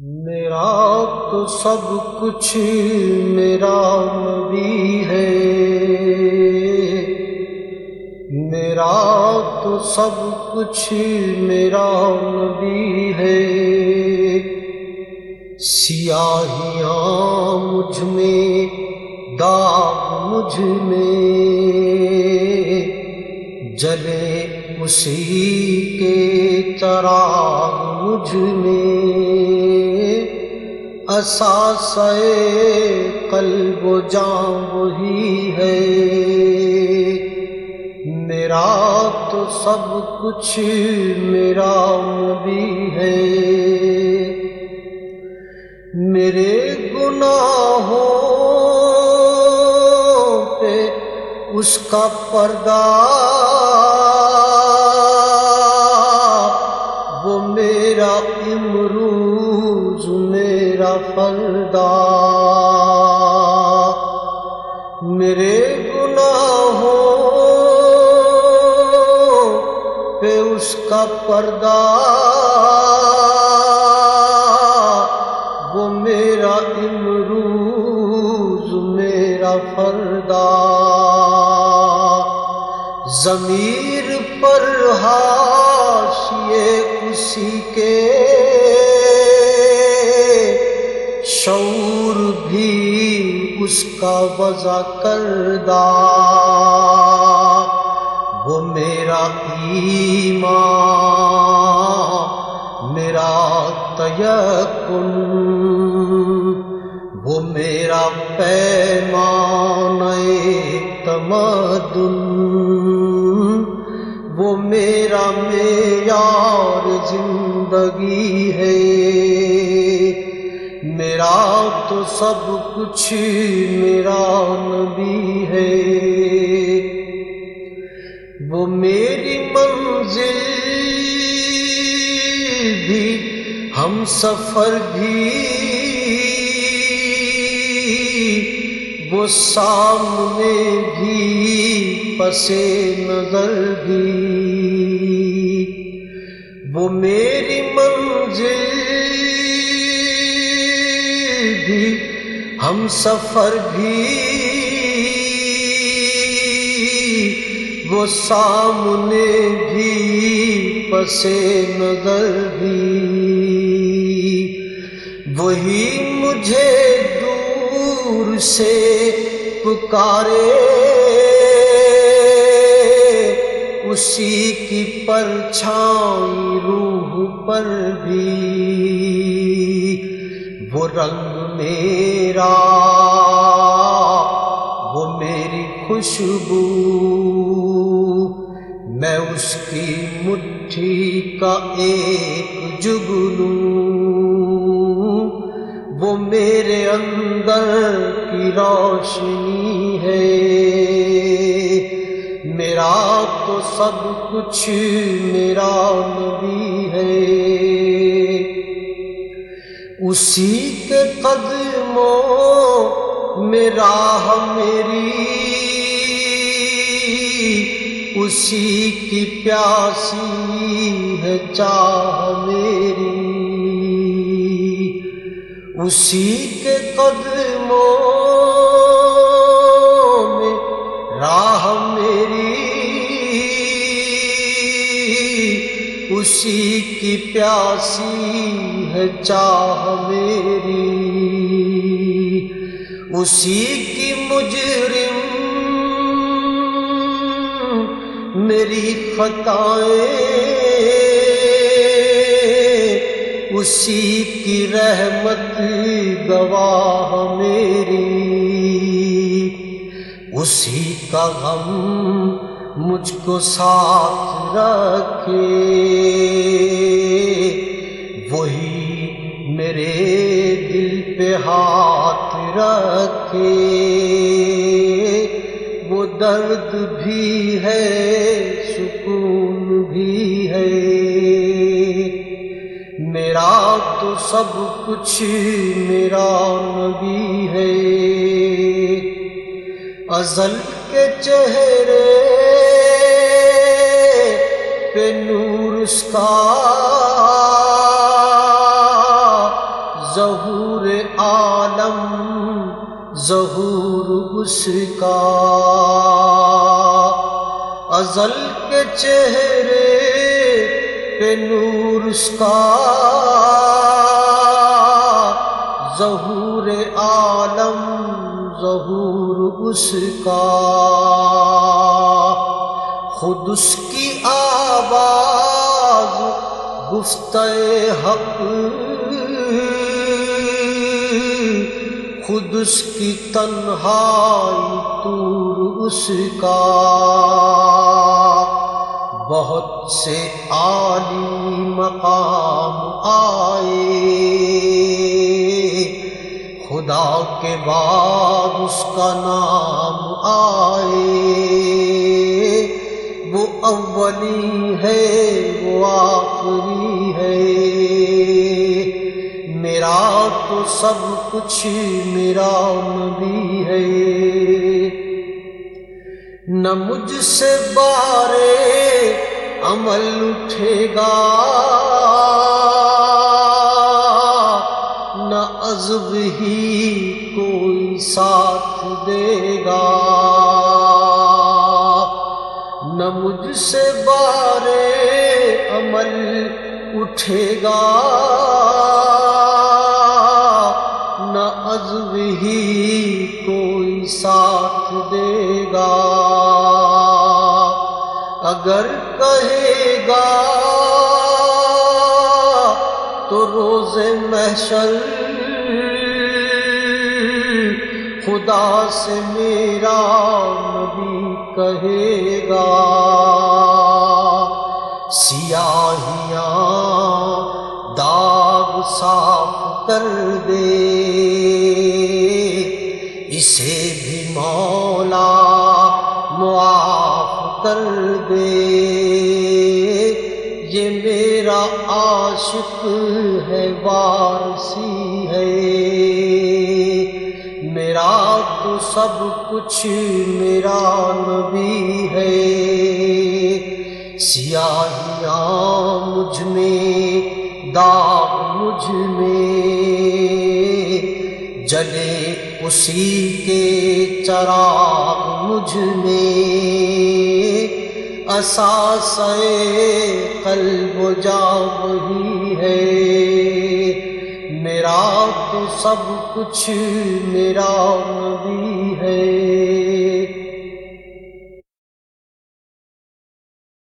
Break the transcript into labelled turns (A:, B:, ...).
A: میرا تو سب کچھ میرا نبی ہے۔ میرا تو سب کچھ میرا نبی ہے۔ سیاہیاں مجھ میں، داغ مجھ میں۔ جلے اسی کے چراغ مجھ میں۔ اساس قلب و جان وہی ہے۔ میرا تو سب کچھ میرا نبی ہے۔ میرے گناہوں پہ اس کا پردہ وہ میرا امروز میرا فردا میرے گناہوں پہ اس کا پردہ۔ وہ میرا امروز، میرا فردا ضمیر پر حاشیے اسی کے اس کا وضع کردہ۔ وہ میرا ایمان، میرا تیقن وہ میرا پیمان تمدن۔ وہ میرا معیار زندگی ہے۔ میرا تو سب کچھ میرا نبی ہے۔ وہ میری منزل بھی ہم سفر بھی۔ وہ سامنے بھی پسے نظر بھی۔ وہ میری منزل بھی ہم سفر بھی وہ سامنے بھی پسے نظر بھی وہی مجھے دور سے پکارے اسی کی پرچھائی روح پر بھی وہ رنگ میرا، وہ میری خوشبو، میں اس کی مٹھی کا ایک جگلوں وہ میرے اندر کی روشنی ہے۔ میرا تو سب کچھ میرا نبی ہے۔ اسی کے قدموں میں راہ میری، اسی کی پیاسی ہے چاہ میری۔ اسی کے قدموں میں راہ اسی کی پیاسی ہے چاہ میری۔ اسی کی مجرم میری خطائیں اسی کی رحمت گواہ میری۔ اسی کا غم مجھ کو ساتھ رکھے۔ وہی میرے دل پہ ہاتھ رکھے۔ وہ درد بھی ہے، سکون بھی ہے۔ میرا تو سب کچھ میرا نبی ہے۔ ازل کے چہرے پہ نور اس کا ظہور عالم، ظہور اس کا ازل کے چہرے پہ نور اس کا ظہور عالم، ظہور اس کا خود اس کی آواز گفت حق، خود اس کی تنہائی تور اس کا۔ بہت سے عالی مقام آئے، خدا کے بعد اس کا نام آئے۔ اولی ہے، وہ آخری ہے۔ میرا تو سب کچھ میرا نبی ہے۔ نہ مجھ سے بارے عمل اٹھے گا، نہ عزب ہی کوئی ساتھ دے گا۔ مجھ سے بارے عمل اٹھے گا۔ نہ عزب ہی کوئی ساتھ دے گا۔ اگر کہے گا تو روز محشر خدا سے میرا نبی کہے گا۔ سیاہیاں داغ صاف کر دے۔ اسے بھی مولا معاف کر دے۔ یہ میرا عاشق ہے وارسی ہے۔ میرا تو سب کچھ میرا نبی ہے۔ سیاہیاں مجھ میں داغ مجھ میں، جلے اسی کے چراغ مجھ میں۔ اساس قلب و جا وہی ہے۔ میرا تو سب کچھ میرا نبی ہے۔